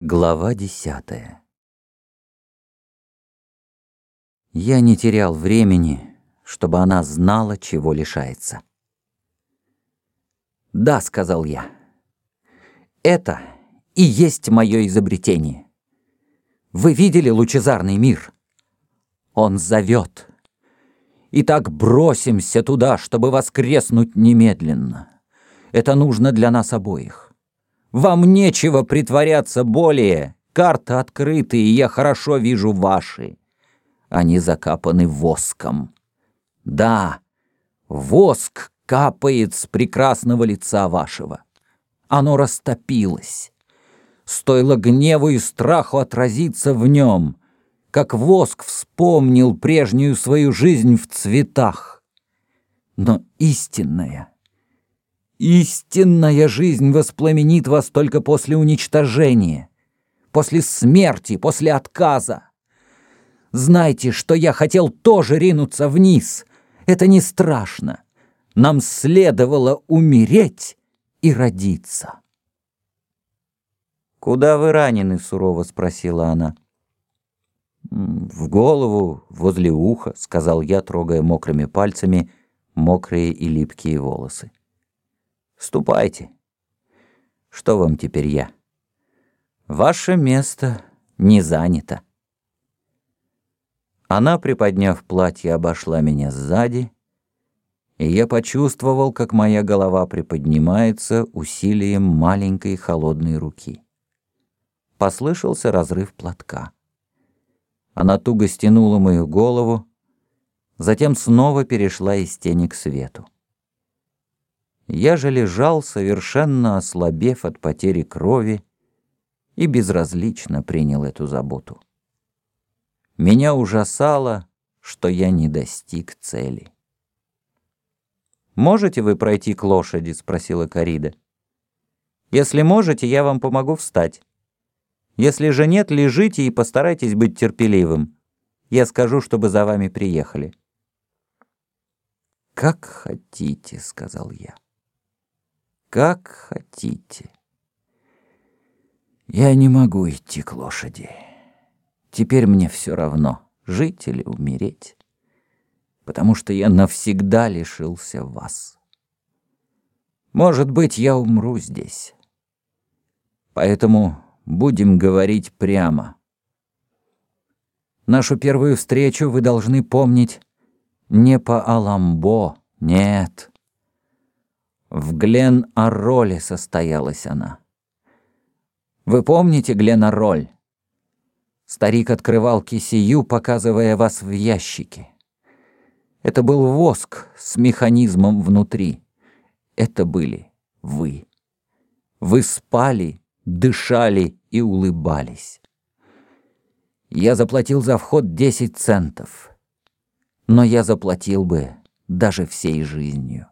Глава десятая Я не терял времени, чтобы она знала, чего лишается. «Да», — сказал я, — «это и есть мое изобретение. Вы видели лучезарный мир? Он зовет. Итак, бросимся туда, чтобы воскреснуть немедленно. Это нужно для нас обоих. Вам нечего притворяться более. Карты открыты, и я хорошо вижу ваши. Они закапаны воском. Да, воск капает с прекрасного лица вашего. Оно растопилось. Стоило гневу и страху отразиться в нем, как воск вспомнил прежнюю свою жизнь в цветах. Но истинная — Истинная жизнь воспламенит вас только после уничтожения, после смерти, после отказа. Знайте, что я хотел тоже ринуться вниз. Это не страшно. Нам следовало умереть и родиться. «Куда вы ранены?» — сурово спросила она. «В голову, возле уха», — сказал я, трогая мокрыми пальцами мокрые и липкие волосы. Ступайте. Что вам теперь я? Ваше место не занято. Она, приподняв платье, обошла меня сзади, и я почувствовал, как моя голова приподнимается усилием маленькой холодной руки. Послышался разрыв платка. Она туго стянула мою голову, затем снова перешла из тени к свету. Я же лежал, совершенно ослабев от потери крови, и безразлично принял эту заботу. Меня ужасало, что я не достиг цели. «Можете вы пройти к лошади?» — спросила Карида. «Если можете, я вам помогу встать. Если же нет, лежите и постарайтесь быть терпеливым. Я скажу, чтобы за вами приехали». «Как хотите», — сказал я. Как хотите. Я не могу идти к лошади. Теперь мне все равно, жить или умереть, потому что я навсегда лишился вас. Может быть, я умру здесь. Поэтому будем говорить прямо. Нашу первую встречу вы должны помнить не по Аламбо, нет, в Глен-Арроле состоялась она. Вы помните Глен-Арроль? Старик открывал кисию, показывая вас в ящике. Это был воск с механизмом внутри. Это были вы. Вы спали, дышали и улыбались. Я заплатил за вход 10 центов. Но я заплатил бы даже всей жизнью.